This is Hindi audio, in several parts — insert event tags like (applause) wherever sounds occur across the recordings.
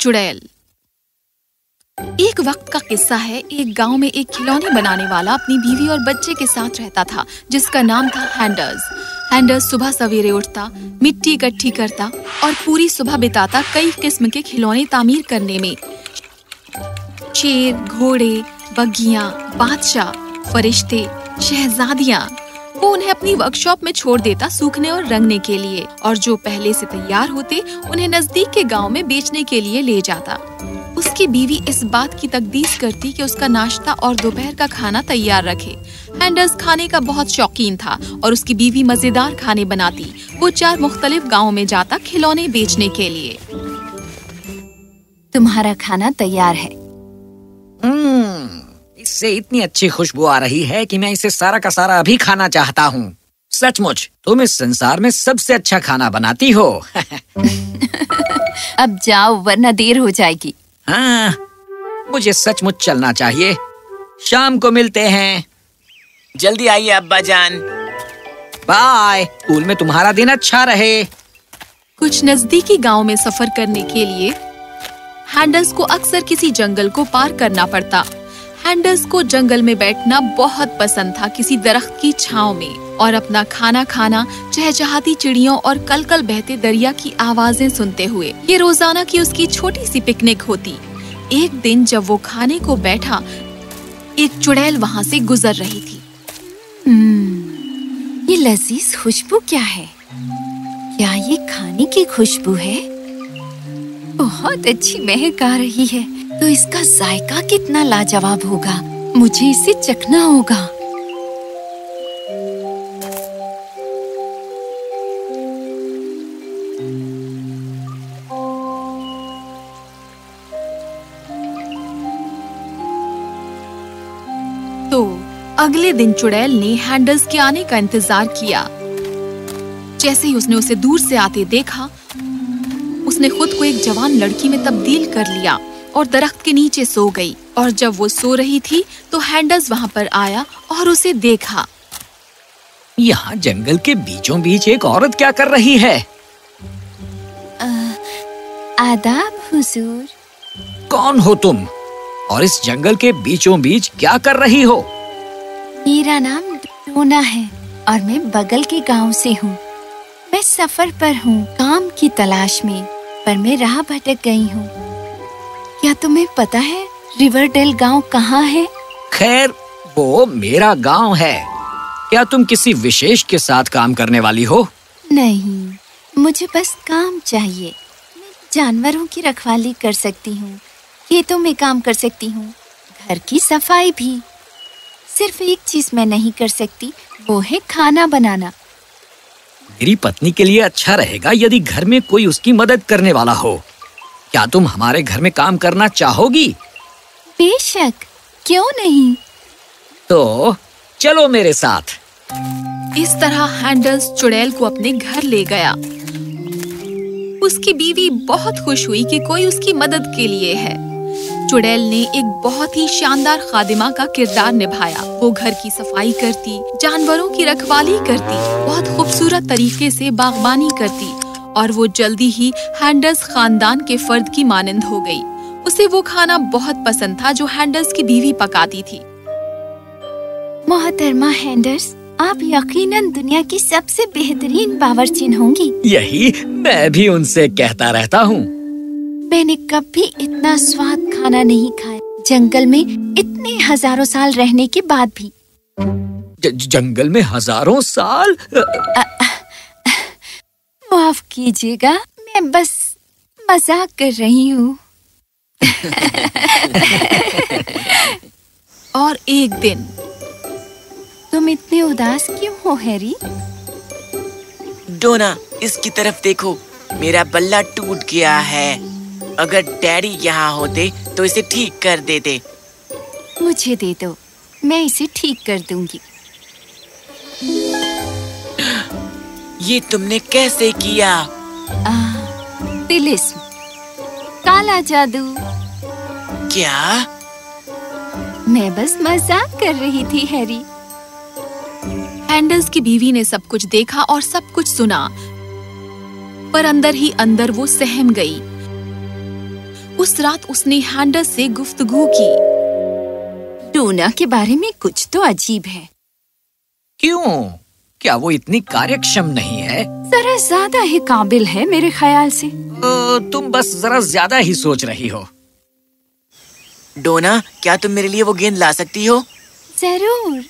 चुड़ैल। एक वक्त का किस्सा है, एक गाँव में एक खिलौने बनाने वाला अपनी बीवी और बच्चे के साथ रहता था, जिसका नाम था हैंडर्स। हैंडर्स सुबह सवेरे उठता, मिट्टी इकट्ठी करता और पूरी सुबह बिताता कई किस्म के खिलौने तामीर करने में। शेर, घोड़े, बग्गियाँ, बादशाह, फरिश्ते, शहजादियाँ वो उन्हें अपनी वर्कशॉप में छोड़ देता सूखने और रंगने के लिए और जो पहले से तैयार होते उन्हें नज़दीक के गाँव में बेचने के लिए ले जाता। उसकी बीवी इस बात की तकदीस करती कि उसका नाश्ता और दोपहर का खाना तैयार रखे। हैंडर्स खाने का बहुत शौकीन था और उसकी बीवी मज़ेदार खाने बनाती। वो चार मुख्तलिफ़ गाँव में जाता खिलौने बेचने के लिए। तुम्हारा खाना तैयार है। हम्म, इससे इतनी अच्छी खुशबू आ रही है कि मैं इसे सारा का सारा अभी खाना चाहता हूँ। सचमुच तुम इस संसार में सबसे अच्छा खाना बनाती हो। (laughs) अब जाओ वरना देर हो जाएगी। हाँ मुझे सचमुच चलना चाहिए। शाम को मिलते हैं। जल्दी आइए अब्बा जान बाय। स्कूल में तुम्हारा दिन अच्छा रहे। कुछ नजदीकी गाँव में सफ़र करने के लिए हैंडल्स को अक्सर किसी जंगल को पार करना पड़ता। हैंडल्स को जंगल में बैठना बहुत पसंद था किसी दरख्त की छाव में और अपना खाना खाना चहचहाती चिड़ियों और कल कल बहते दरिया की आवाज़ें सुनते हुए। ये रोज़ाना की उसकी छोटी सी पिकनिक होती। एक दिन जब वो खाने को बैठा एक चुड़ैल वहाँ से गुजर रही थी। हम्म, ये लजीज खुशबू क्या है? क्या ये खाने की खुशबू है? बहुत अच्छी महक आ रही है। तो इसका जायका कितना लाजवाब होगा? मुझे इसे चखना होगा। तो अगले दिन चुड़ैल ने हैंडल्स के आने का इंतज़ार किया। जैसे ही उसने उसे दूर से आते देखा, उसने खुद को एक जवान लड़की में तब्दील कर लिया। और दरख्त के नीचे सो गई। और जब वो सो रही थी तो हैंडल्स वहाँ पर आया और उसे देखा। यहाँ जंगल के बीचों बीच एक औरत क्या कर रही है? आदाब हुजूर। कौन हो तुम? और इस जंगल के बीचों बीच क्या कर रही हो? मेरा नाम डोना है और मैं बगल के गाँव से हूँ। मैं सफ़र पर हूँ काम की तलाश में पर मैं राह भटक गई हूँ। क्या तुम्हें पता है रिवरडेल गाँव कहाँ है? खैर वो मेरा गाँव है। क्या तुम किसी विशेष के साथ काम करने वाली हो? नहीं मुझे बस काम चाहिए। जानवरों की रखवाली कर सकती हूँ खेतों में काम कर सकती हूँ घर की सफ़ाई भी। सिर्फ़ एक चीज़ मैं नहीं कर सकती वो है खाना बनाना। मेरी पत्नी के लिए अच्छा रहेगा यदि घर में कोई उसकी मदद करने वाला हो। क्या तुम हमारे घर में काम करना चाहोगी? बेशक क्यों नहीं? तो चलो मेरे साथ। इस तरह हैंडल्स चुड़ैल को अपने घर ले गया। उसकी बीवी बहुत खुश हुई कि कोई उसकी मदद के लिए है। चुड़ैल ने एक बहुत ही शानदार खादिमा का किरदार निभाया। वो घर की सफ़ाई करती जानवरों की रखवाली करती बहुत खूबसूरत तरीके से बागबानी करती। और वो जल्दी ही हैंडल्स खानदान के फर्द की मानंद हो गई। उसे वो खाना बहुत पसंद था जो हैंडल्स की बीवी पकाती थी। मोहतरमा हैंडर्स आप यकीनन दुनिया की सबसे बेहतरीन बावर्चीन होंगी। यही मैं भी उनसे कहता रहता हूँ। मैंने कभी इतना स्वाद खाना नहीं खाया। जंगल में इतने हज़ारों साल रहने के बाद भी। ज, जंगल में हज़ारों साल? माफ़ कीजिएगा मैं बस मज़ाक कर रही हूँ। (laughs) और एक दिन तुम इतने उदास क्यों हो हैरी? डोना इसकी तरफ़ देखो मेरा बल्ला टूट गया है। अगर डैडी यहाँ होते तो इसे ठीक कर देते। मुझे दे दो मैं इसे ठीक कर दूँगी। ये तुमने कैसे किया? आ, तिलिस्म। काला जादू। क्या? मैं बस मज़ाक कर रही थी हैरी। हैंडल्स की बीवी ने सब कुछ देखा और सब कुछ सुना। पर अंदर ही अंदर वो सहम गई। उस रात उसने हैंडर्स से गुफ्तगू की। टोना के बारे में कुछ तो अजीब है। क्यों? क्या वो इतनी कार्यक्षम नहीं है? जरा ज़्यादा ही काबिल है मेरे ख्याल से। तुम बस जरा ज़्यादा ही सोच रही हो। डोना क्या तुम मेरे लिए वो गेंद ला सकती हो? ज़रूर।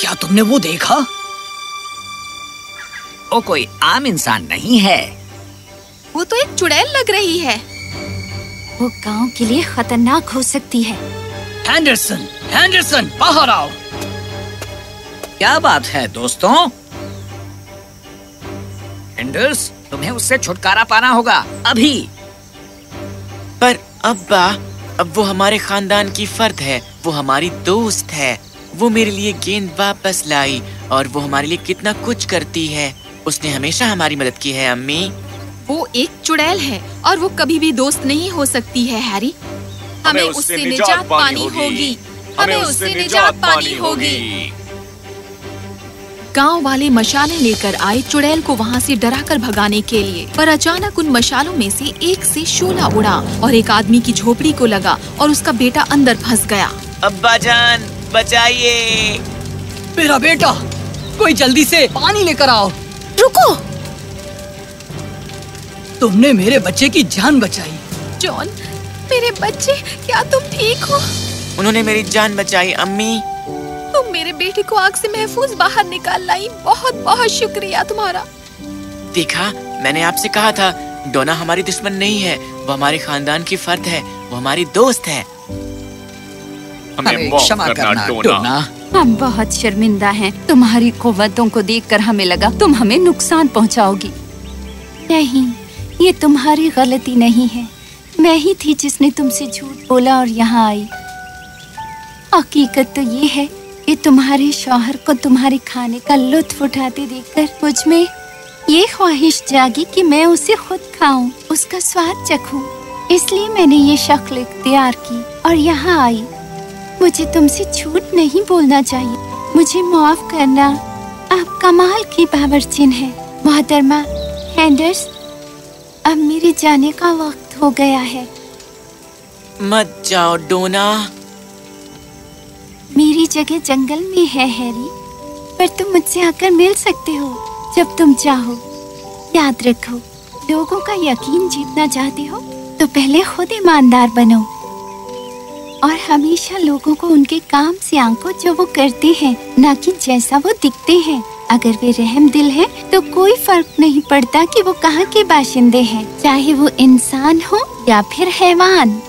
क्या तुमने वो देखा? वो कोई आम इंसान नहीं है। वो तो एक चुड़ैल लग रही है। वो गाँव के लिए खतरनाक हो सकती है। हैंडरसन हैंडरसन बाहर आओ क्या बात है दोस्तों? हैंडर्स तुम्हें उससे छुटकारा पाना होगा अभी। पर अब्बा अब वो हमारे खानदान की फर्द है वो हमारी दोस्त है। वो मेरे लिए गेंद वापस लाई और वो हमारे लिए कितना कुछ करती है। उसने हमेशा हमारी मदद की है अम्मी। वो एक चुड़ैल है और वो कभी भी दोस्त नहीं हो सकती है हैरी। हमें हमें उससे निजात पानी होगी। हमें उससे निजात पानी होगी। गाँव वाले मशाले लेकर आए चुड़ैल को वहाँ से डराकर भगाने के लिए पर अचानक उन मशालों में से एक से शोला उड़ा और एक आदमी की झोपड़ी को लगा और उसका बेटा अंदर फंस गया। अब्बा जान बचाइए। मेरा बेटा कोई जल्दी से पानी लेकर आओ। रुको। तुमने मेरे बच्चे की जान बचाई। जॉन मेरे बच्चे क्या तुम ठीक हो? उन्होंने मेरी जान बचाई अम्मी। तुम मेरे बेटे को आग से महफूज बाहर निकाल लाई। बहुत बहुत शुक्रिया तुम्हारा। देखा? मैंने आपसे कहा था डोना हमारी दुश्मन नहीं है। वो हमारे खानदान की फर्द है वो हमारी दोस्त है। हमें क्षमा करना डोना। हम बहुत शर्मिंदा हैं। तुम्हारी कुव्वतों को देखकर हमें लगा तुम हमें नुकसान पहुंचाओगी। नहीं ये तुम्हारी गलती नहीं है। मैं ही थी जिसने तुमसे झूठ बोला और यहाँ आई। हकीकत तो ये है कि तुम्हारे शौहर को तुम्हारे खाने का लुत्फ उठाते देखकर मुझमें ये ख्वाहिश जागी कि मैं उसे खुद खाऊं, उसका स्वाद चखूं। इसलिए मैंने ये शक्ल इख्तियार की और यहाँ आई। मुझे तुमसे झूठ नहीं बोलना चाहिए। मुझे माफ़ करना आप कमाल की बावर्चिन है। मोहतरमा हैंडर्स अब मेरे जाने का वक्त हो गया है। मत जाओ डोना। जगह जंगल में है, हैरी। पर तुम मुझसे आकर मिल सकते हो, जब तुम चाहो। याद रखो, लोगों का यकीन जीतना चाहते हो तो पहले खुद ईमानदार बनो। और हमेशा लोगों को उनके काम से आंको जो वो करते हैं, न कि जैसा वो दिखते हैं। अगर वे रहम दिल हैं तो कोई फ़र्क नहीं पड़ता कि वो कहाँ के बाशिंदे हैं। चाहे वो इंसान हो या फिर हैवान।